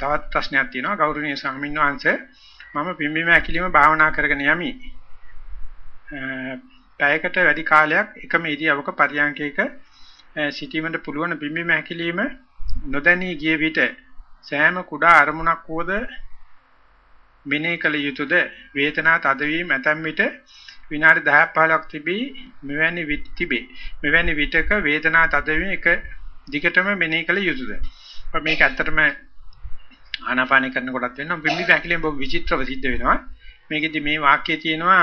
තවත් ප්‍රශ්නයක් තියෙනවා. ගෞරවනීය ස්වාමීන් වහන්සේ මම පිම්බීම ඇකිලිම භාවනා කරගෙන යමි. පැයකට වැඩි කාලයක් එකම ඉරියවක පරියන්කයක සිටීමට පුළුවන් පිම්බීම ඇකිලිම නොදැනී ගිය විට සෑම කුඩා අරමුණක් වෝද මෙනෙහි කළ යුතුයද වේදනා තදවීම ඇතැම් විට විනාඩි 10ක් 15ක් තිබී මෙවැනි විට තිබේ. මෙවැනි විටක වේදනා තදවීම එක දිගටම මෙනෙහි කළ යුතුයද මේක ඇත්තටම ආනාපානය කරනකොටත් වෙනවා. පිම්බි පැකිලෙන් බොහොම විචිත්‍රව සිද්ධ වෙනවා. මේකෙදි මේ වාක්‍යයේ තියෙනවා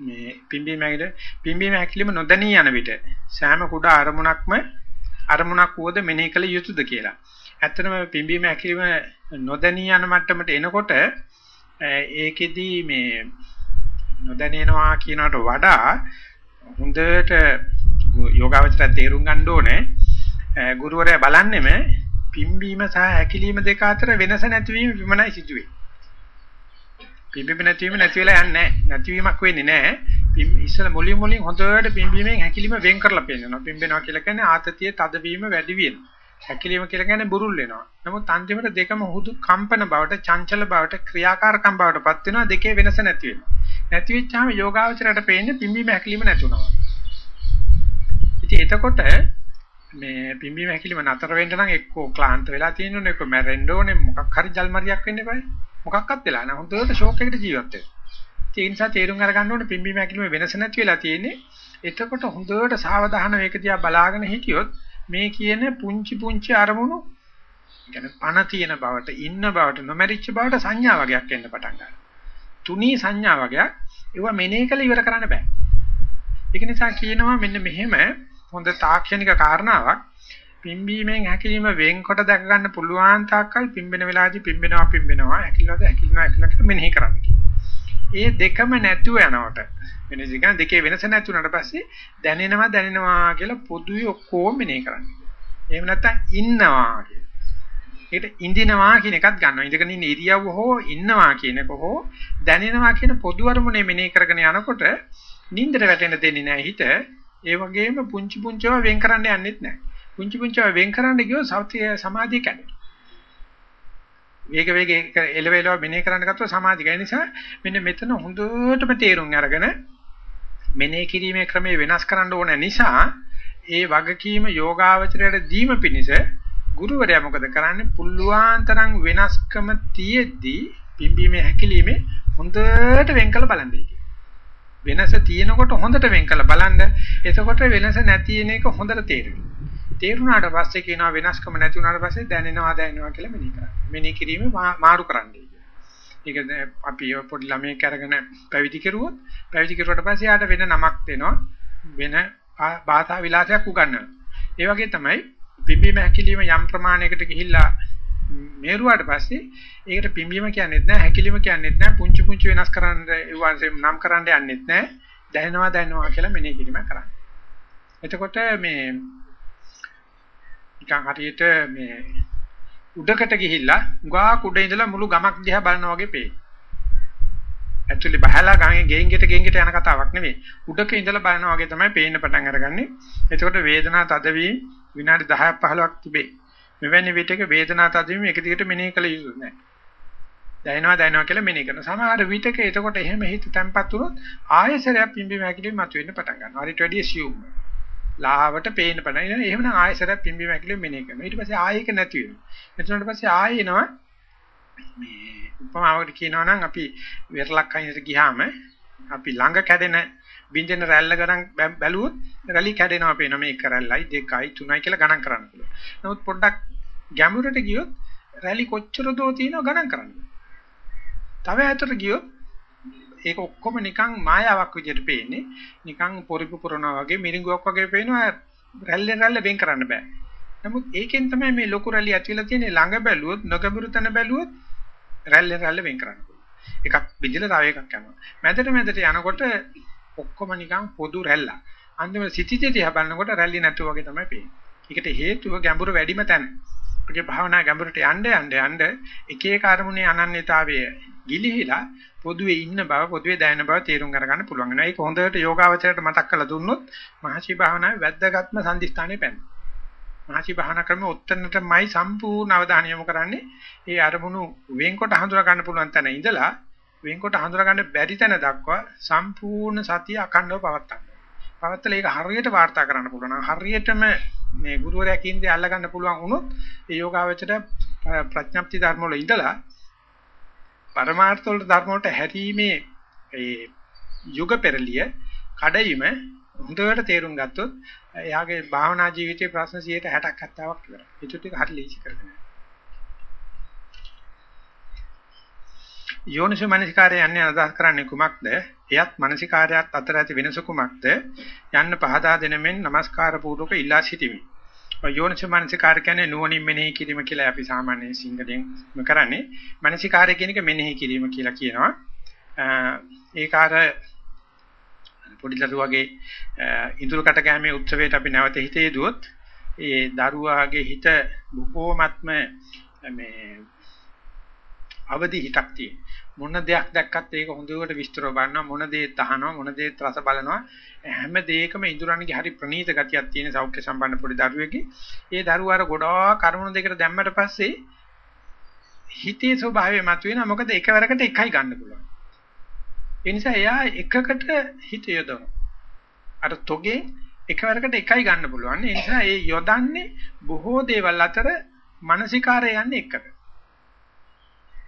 මේ පිම්බි මැකිල පිම්බි මැකිලම නොදැනී යන විට සෑම කුඩා අරමුණක්ම අරමුණක් වුවද මෙනෙහි කළ යුතුයද කියලා. ඇත්තටම පිම්බි මැකිලම නොදැනී යන මට්ටමට එනකොට ඒකෙදි මේ නොදැනෙනවා කියනකට වඩා හොඳට යෝගාවචර තේරුම් ගන්න ඕනේ. ගුරුවරයා බලන්නෙම පිම්බීම සහ හැකිලිම දෙක අතර වෙනස නැතිවීම විමනයි සිදුවේ. පිම්බීම නැතිවීම නැති වෙලා යන්නේ නැහැ. නැතිවීමක් වෙන්නේ නැහැ. පිම් ඉස්සල මුලින් මුලින් හොඳට පිම්බීමෙන් හැකිලිම වෙන් කරලා පෙන්නනවා. පිම්බෙනවා කියලා කියන්නේ ආතතිය තදවීම වැඩි වෙනවා. හැකිලිම කියලා කියන්නේ බුරුල් වෙනවා. නමුත් අන්තිමට දෙකම හුදු කම්පන බවට, චංචල බවට, ක්‍රියාකාරකම් බවටපත් වෙනවා. දෙකේ වෙනස නැති වෙනවා. නැති වෙච්චාම යෝගාවචරයට පේන්නේ පිම්බීම හැකිලිම නැතුනවා. ඉතින් එතකොට මේ පිම්බීම හැකිලිම නතර වෙන්න නම් එක්කෝ ක්ලාන්ත වෙලා තියෙනුනේ එක්කෝ මැරෙන්න ඕනේ මොකක් හරි ජල්මරියක් වෙන්න eBay මොකක්වත් වෙලා නැහැ. හොඳට ෂෝක් එකකට ජීවත් වෙනවා ඒ නිසා තේරුම් අරගන්න ඕනේ පිම්බීම හැකිලිම වෙනස නැති වෙලා තියෙන්නේ. එතකොට හොඳට සාවධාන වේක දිහා බලාගෙන හිටියොත් මේ කියන පුංචි පුංචි අරමුණු කියන්නේ පණ තියෙන බවට ඉන්න බවට නොමැරිච්ච බවට සංඥා වගේක් එන්න පටන් ගන්නවා. තුනී සංඥා වගේක් ඒවා මෙනෙහි කළ ඉවර කරන්න බෑ. ඒක නිසා කියනවා මෙන්න මෙහෙම හොඳ තාක්ෂණික කාරණාවක් පිම්බීමෙන් හැකිලිම වෙන්කොට දැක ගන්න පුළුවන් තාක්කල් පිම්බෙන වෙලාවදී පිම්බෙනවා පිම්බෙනවා හැකිලවද හැකිලිනවා හැකිලකට මෙනෙහි කරන්න ඒ දෙකම නැතුව යනකොට වෙන දිගන දෙකේ වෙනස නැතුණාට පස්සේ දැනෙනවා දැනෙනවා කියලා පොදුවේ ඔක්කොම මෙනෙහි කරන්න. එහෙම නැත්නම් ඉන්නවා කියලා. ඒකට ඉඳිනවා කියන එකත් ගන්නවා. ඉඳගෙන ඉන්න ඉරියව්ව හෝ ඉන්නවා කියන එක හෝ දැනෙනවා කියන පොදු අරමුණේ මෙනෙහි කරගෙන යනකොට නින්දට වැටෙන්න දෙන්නේ නැහැ හිත. ඒ වගේම පුංචි පුංචිව වෙන් කරන්න යන්නෙත් නැහැ. පුංචි පුංචිව වෙන් කරන්න ගියොත් සත්‍ය සමාධිය කැඩෙනවා. වේග වේග එලෙවෙලව මෙනෙහි කරන්න ගත්තොත් සමාධිය කැඩෙන නිසා මෙන්න මෙතන හොඳටම තේරුම් අරගෙන මෙනෙහි කිරීමේ ක්‍රමය වෙනස් කරන්න ඕන නිසා ඒ වගකීම යෝගාවචරයට දීම පිණිස ගුරුවරයා මොකද කරන්නේ? පුල්ලුවාන් තරම් වෙනස්කම තියෙද්දී පිම්බීමේ හැකිලිමේ හොඳට වෙන් කළ බලන්නේ. වෙනස තියෙනකොට හොඳට වෙන් කළ බලන්න. එතකොට වෙනස නැති වෙන එක හොඳට තේරෙනවා. තේරුණාට පස්සේ කියනවා වෙනස්කම නැති වුණාට පස්සේ දැනෙනවා දැනෙනවා කියලා මෙනෙහි කරන්න. මෙනෙහි කිරීම මාරු කරන්නයි. ඒක අපි පොඩි ළමයෙක් අරගෙන පැවිදි කෙරුවොත් පැවිදි කෙරුවට පස්සේ යාට වෙන නමක් දෙනවා. වෙන භාෂා විලාසයක් උගන්වනවා. ඒ වගේ තමයි පිම්බීම හැකිලිම යම් ප්‍රමාණයකට ගිහිල්ලා මේරුවාට පස්සේ ඒකට පිම්බීම කියන්නේත් නැහැ හැකිලිම කියන්නේත් නැහැ පුංචි පුංචි වෙනස් කරන්න ඒවාන්සේ නම් කරන්න යන්නෙත් නැහැ දැනෙනවා දැනෙනවා කියලා මෙනෙහි කිරීම කරන්නේ. එතකොට මේ නිකන් හරියට මේ උඩකට ගිහිල්ලා උගා කුඩ ඉඳලා මුළු ගමක් දිහා බලනවා වගේ පේනවා. ඇක්චුලි බහලා ගමේ ගෙයින් ගෙට ගෙයින් ගෙට යන කතාවක් නෙවෙයි. උඩක ඉඳලා බලනවා වගේ තමයි පේන්න පටන් අරගන්නේ. එතකොට වේදනා තදවීම විනාඩි 10ක් 15ක් තිබේ. මෙවැනි විටක වේදනා තදවීම එක දිගට මෙනෙහි කළ යුතු නැහැ. දැනෙනවා දැනෙනවා කියලා මෙනෙහි කරන. සමහර විටක එතකොට එහෙම හිත තැම්පත් වුණොත් ආයෙසරයක් පිම්බීම හැකිලිම මතුවෙන්න පටන් ගන්නවා. හරිට වැඩි assume. ලාවට පේන්න පටන් ගන්නවා. එහෙමනම් ආයෙසරයක් පිම්බීම හැකිලිම මෙනෙහි කරනවා. ඊට පස්සේ ආයෙක නැති වෙනවා. එතනට පස්සේ ආයෙ එනවා මේ උපමාවකට කියනවා නම් අපි වෙරළක් අයිනට ගියාම අපි ළඟ කැඩෙන බින්දෙන රැල්ල ගණන් බැලුවොත් රැලි කැඩෙනවා පේනවා මේ එක රැල්ලයි දෙකයි තුනයි කියලා ගණන් කරන්න පුළුවන්. නමුත් පොඩ්ඩක් ගැඹුරට ගියොත් රැලි කොච්චර දෝ තියෙනව ගණන් කරන්න. තව ඈතට ගියොත් ඒක ඔක්කොම නිකන් මායාවක් විදිහට පේන්නේ. නිකන් පොරිපු පුරනවා වගේ මිරිඟුවක් වගේ පේනවා රැල්ලෙන් රැල්ල වෙන් කරන්න බෑ. නමුත් ඒකෙන් තමයි මේ ලොකු රැලි ඇතිවලා තියෙන්නේ ළඟ බැලුවොත් නොගැඹුරු තැන බැලුවොත් රැල්ලෙන් රැල්ල වෙන් කරන්න පුළුවන්. එකක් විදිහට තව එකක් යනවා. මැදට මැදට යනකොට ඔක්කොම නිකන් පොදු රැල්ලක්. අන්තිමට සිටිජේ දිහා බලනකොට රැලි නැතු වගේ තමයි පේන්නේ. ඒකට හේතුව ගැඹුරු වැඩිම තැන. අපේ භාවනා ගැඹුරට යන්න යන්න යන්න එක එක අරමුණේ අනන්‍යතාවය ගිලිහිලා පොදුවේ ඉන්න බව පොදුවේ දැනෙන බව තේරුම් ගන්න පුළුවන් වෙනවා. ඒක හොඳට යෝගාවචරයට මතක් කරලා දුන්නොත් මහසි භාවනාවේ වැද්දගත්ම සම්දිස්ථානේ පැන. මහසි භාවනා ක්‍රමෙ උත්තරනටමයි සම්පූර්ණ අවධානය යොමු කරන්නේ. ඒ අරමුණු වෙන්කොට හඳුනා ගන්න පුළුවන් තැන ඉඳලා වෙන්කොට හඳුනා ගන්න බැරි තැන දක්වා සම්පූර්ණ සතිය අඛණ්ඩව පවත්වා පවත්තල ඒක හරියට වාර්තා කරන්න පුළුවන්. හරියටම මේ ගුරුවරයා කියන දේ අල්ල ගන්න පුළුවන් වුණොත් ඒ යෝගාවචර ප්‍රඥප්ති ධර්ම වල ඉඳලා පරමාර්ථ වල ධර්ම වලට හැරීමේ ඒ යුග පෙරලිය කඩයිම හොඳට තේරුම් ගත්තොත් එයාගේ භාවනා ජීවිතයේ ප්‍රශ්න 60ක් 70ක් ඉවරයි. ඒක ටික හරි ලීසි කරගෙන. යෝනිසෝ මනසිකාරය යන්නේ අදහස් කරන්නේ කුමක්ද? එයත් මනසිකාරයත් අතර ඇති වෙනස කුමක්ද? යන්න පහදා දෙනමෙන් নমස්කාර පූර්වක ඉල්ලා සිටිමි. යෝනිසෝ මනසිකාර කියන්නේ නුවණින් මෙනෙහි කිරීම කියලා අපි සාමාන්‍යයෙන් සිංහලෙන් කරන්නේ. මනසිකාරය කියන එක මෙනෙහි කිරීම කියලා කියනවා. ඒක අර පොඩි දරුවගේ ඉඳුල් කට ගෑමේ උත්සවයට අපි නැවත හිතේ දුවොත් ඒ දරුවාගේ හිත බොහෝමත්ම මේ අවදි හිතක් තියෙන. මොන දෙයක් දැක්කත් ඒක හොඳට විස්තරව බලනවා මොන දේත් අහනවා මොන දේත් රස බලනවා. හැම දෙයකම ඉඳුරන්ගේ හරි ප්‍රනීත ගතියක් තියෙන සෞඛ්‍ය සම්පන්න පොඩි දරුවෙක්ගේ ඒ දරුවාර ගොඩාක් කරුණු දෙකට දැම්මට පස්සේ හිතේ ස්වභාවය මතුවෙනවා. මොකද එකවරකට එකයි ගන්න පුළුවන්. ඒ නිසා එයා එකකට හිත යොදවනවා. අර තොගේ එකවරකට එකයි ගන්න පුළුවන්. ඒ නිසා ඒ යොදන්නේ බොහෝ දේවල් අතර මානසිකාරය යන්නේ එකට.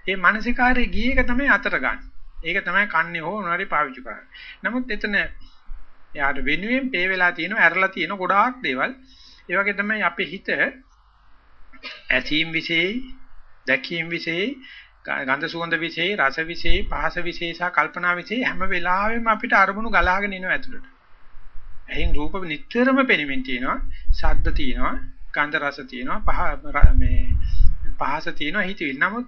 ඒ මානසිකාරයේ ගිය එක තමයි අතර ගන්න. ඒක තමයි කන්නේ හෝ මොනවාරි පාවිච්චි කරන්නේ. නමුත් එතන යාට වෙනුවෙන් පේ වෙලා තියෙනවා, ඇරලා තියෙන ගොඩාක් දේවල්. ඒ වගේ තමයි අපේ හිත ඇසීම් විශේෂයි, දැකීම් විශේෂයි, ගන්ධ සුවඳ විශේෂයි, රස විශේෂයි, පහස විශේෂයි සහ කල්පනා විශේෂයි හැම වෙලාවෙම අපිට අරමුණු ගලාගෙන එනවා ඇතුළට. එහෙන් රූප නිතරම පෙනෙමින් තියෙනවා, ශබ්ද තියෙනවා, ගන්ධ රස තියෙනවා, පහ මේ පහස තියෙනවා හිතවිලි. නමුත්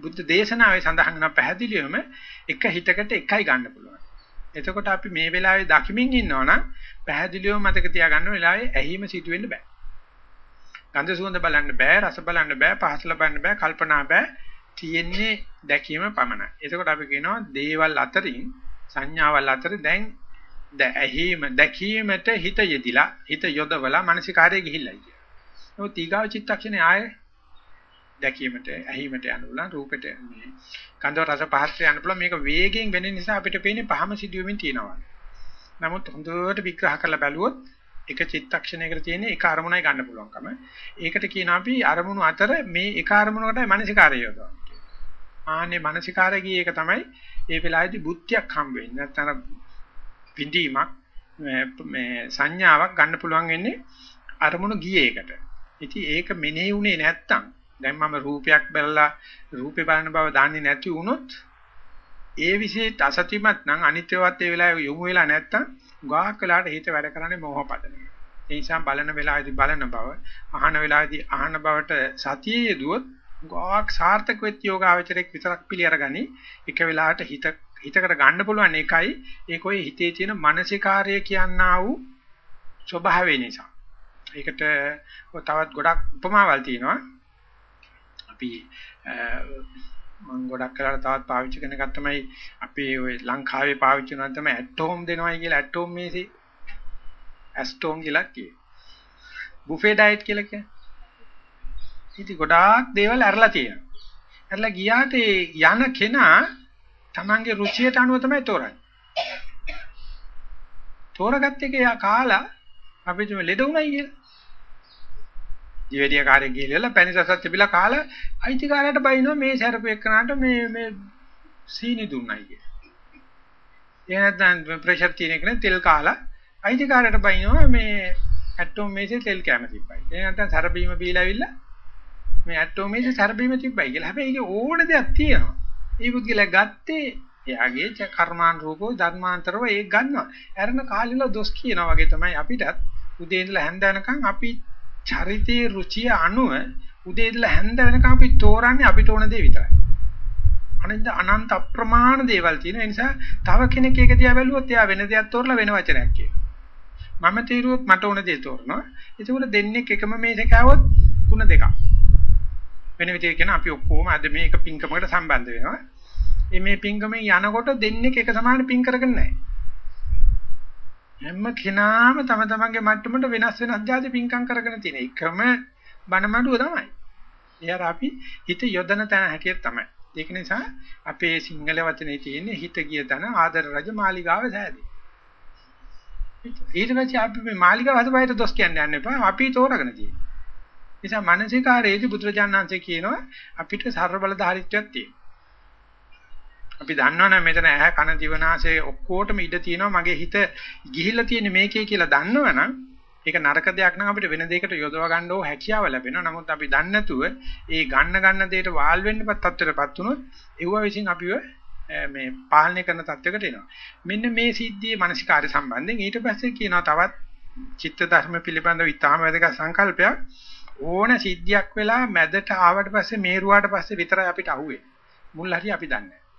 බුද්ධ දේශනාවේ සඳහන් කරන පැහැදිලිවම එක හිතකට එකයි ගන්න පුළුවන්. එතකොට අපි මේ වෙලාවේ දකිමින් ඉන්නවනම් පැහැදිලිව මතක තියාගන්න වෙලාවේ ඇහිම සිදු වෙන්න බෑ. ගන්ධ සුවඳ බලන්න බෑ, රස බලන්න බෑ, පහස ලබන්න බෑ, කල්පනා බෑ. තියෙන්නේ දැකීම පමණයි. එතකොට අපි කියනවා දේවල් අතරින් සංඥාවල් අතර දැන් ඇහිම දැකීමට හිත යෙදිලා හිත යොදවලා මානසිකාරයේ ගිහිල්ලා ඉන්නේ. නමුත් ඊගාව චිත්තක්ෂණේ ආයේ දැකීමට ඇහිීමට යන්න පුළුවන් රූපෙට මේ කන්දව රස පහත් යන්න පුළුවන් මේක වේගයෙන් වෙන නිසා අපිට පේන්නේ පහම සිදුවෙමින් තියෙනවා. නමුත් හොඳට විග්‍රහ කරලා බැලුවොත් එක චිත්තක්ෂණයකට තියෙන එක අරමුණයි ගන්න පුළුවන්කම. ඒකට කියනවා අපි අරමුණු අතර මේ එක අරමුණකටයි මානසිකාරය යොදවන්නේ. ආන්නේ මානසිකාරය ගියේ එක තමයි ඒ වෙලාවේදී බුද්ධියක් හම්බ වෙන්නේ. නැත්නම් පින්දීමක් මේ සංඥාවක් ගන්න පුළුවන් වෙන්නේ අරමුණු ගියේ එකට. ඉතින් ඒක මෙනෙහි වුණේ නැත්තම් දැන් මම රූපයක් බලලා රූපේ බලන බව දන්නේ නැති වුණොත් ඒ විශේෂ අසතිමත් නම් අනිත්‍යවත් ඒ වෙලාවේ යොමු වෙලා නැත්තම් ගාහක් වෙලාට හිත වැඩ කරන්නේ මෝහ පදනම. ඒ නිසා බලන වෙලාවේදී බලන බව, අහන වෙලාවේදී අහන බවට සතියේ යෙදුවොත් ගාහක් සාර්ථක වෙච්ච යෝගාවචරයක් විතරක් පිළිඅරගනි. එක වෙලාවට හිත හිතකට ගන්න පුළුවන් එකයි ඒක ඔය හිතේ තියෙන මානසිකාර්ය කියනා වූ ස්වභාවය නිසා. ඒකට තවත් ගොඩක් උපමාවල් තියෙනවා. අපි මම ගොඩක් කලකට තවත් පාවිච්චි කරන එකක් තමයි අපි ওই ලංකාවේ පාවිච්චි කරන තමයි ඇටෝම් දෙනවයි කියලා ඇටෝම් මේසෙ ඇස්ටෝම් කියලා කියේ. බුෆේ ඩයට් කියලා කියන්නේ. ඉතින් ගොඩාක් දේවල් අරලා තියෙනවා. අරලා ගියාට යන කෙනා Tamange රුචියට අනුව තමයි තෝරන්නේ. තෝරගත්ත එක යා කාලා අපි ලෙඩ උණයි කියලා. ජීවැඩිය කාර්යය ගිහිල්ලා පැණි සසත් තිබිලා කාලා අයිතිකාරයට බයිනවා මේ සැරපු එක්කනට මේ මේ සීනි දුන්නයි කිය. ඒ නැත්නම් ප්‍රෙෂර් තියෙන එකනේ තෙල් කාලා අයිතිකාරයට බයිනවා මේ ඇටෝම් මේසේ තෙල් කැම තිබ්බයි. ඒ නැත්නම් සැරබීම බීලා ඇවිල්ලා මේ ඇටෝම් මේසේ සැරබීම තිබ්බයි කියලා. හැබැයි ඒක ඕන දෙයක් තියෙනවා. ඒ පුද්ගලයා ගත්තේ එයාගේ කර්මාන් රූපෝ ධර්මාන්තරව ඒක ගන්නවා. අරන කාලිල දොස් කියනවා වගේ තමයි අපිටත් උදේ ඉඳලා හැන්ද වෙනකන් අපි චරිතයේ රුචිය අනුව උදේ ඉඳලා හැන්ද වෙනකම් අපි තෝරන්නේ අපිට ඕන දේ විතරයි. අනිත් අනන්ත අප්‍රමාණ දේවල් තියෙන නිසා තව කෙනෙක් ඒක දිහා බැලුවොත් එයා වෙන දෙයක් තෝරලා වෙන වචනයක් කියනවා. මම තීරුවොත් මට ඕන දේ තෝරනවා. ඒකෝට දෙන්නේ එකම මේක කෑවොත් තුන දෙකක්. වෙන විදිහට කියන අපි ඔක්කොම අද මේක පින්කමකට සම්බන්ධ වෙනවා. මේ පින්කමෙන් යනකොට දෙන්නේ එක සමාන පින් කරගෙන නැහැ. හැම කෙනාම තම තමන්ගේ මට්ටමට වෙනස් වෙනස් જાති පිංකම් කරගෙන තියෙන එකම බණමඩුව තමයි. එයාර අපි හිත යොදන තැන හැටියට තමයි. ඒක නිසා අපේ සිංහල වචනේ තියෙන හිත ගිය තැන ආදර රජ මාලිගාව සෑදී. ඊට පස්සේ අපි මේ මාලිගාව හදපහට දොස් කියන්නේ යන්න එපා. අපි තෝරගෙන තියෙනවා. නිසා මානසිකාරයේදී බුදුරජාණන් වහන්සේ කියනවා අපිට සර්ව බලධාරීත්වයක් තියෙනවා. අපි දන්නවනේ මෙතන ඇහැ කන දිවනාසය ඔක්කොටම ඉඩ තියෙනවා මගේ හිත ගිහිල්ලා තියෙන්නේ මේකේ කියලා දන්නවනම් ඒක නරක දෙයක් නම් අපිට වෙන දෙයකට යොදව ගන්න ඕ හැකියාව ලැබෙනවා. නමුත් අපි දන්නේ නැතුව ඒ ගන්න ගන්න දෙයට වාල් වෙන්නපත් තත්ත්වයටපත් වුණොත් ඒව විසින් අපිව මේ පාලනය කරන තත්ත්වයකට එනවා. මෙන්න මේ සිද්ධියේ මානසිකාර්ය සම්බන්ධයෙන් ඊට පස්සේ කියනවා තවත් චිත්ත ධර්ම පිළිබඳව ඉතාම වැදගත් සංකල්පයක් ඕන සිද්ධියක් වෙලා මැදට ආවට පස්සේ මේරුවාට පස්සේ විතරයි අපිට අහුවේ. මුල් හරිය අපි දන්නේ